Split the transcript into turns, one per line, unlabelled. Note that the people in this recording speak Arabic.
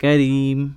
كريم.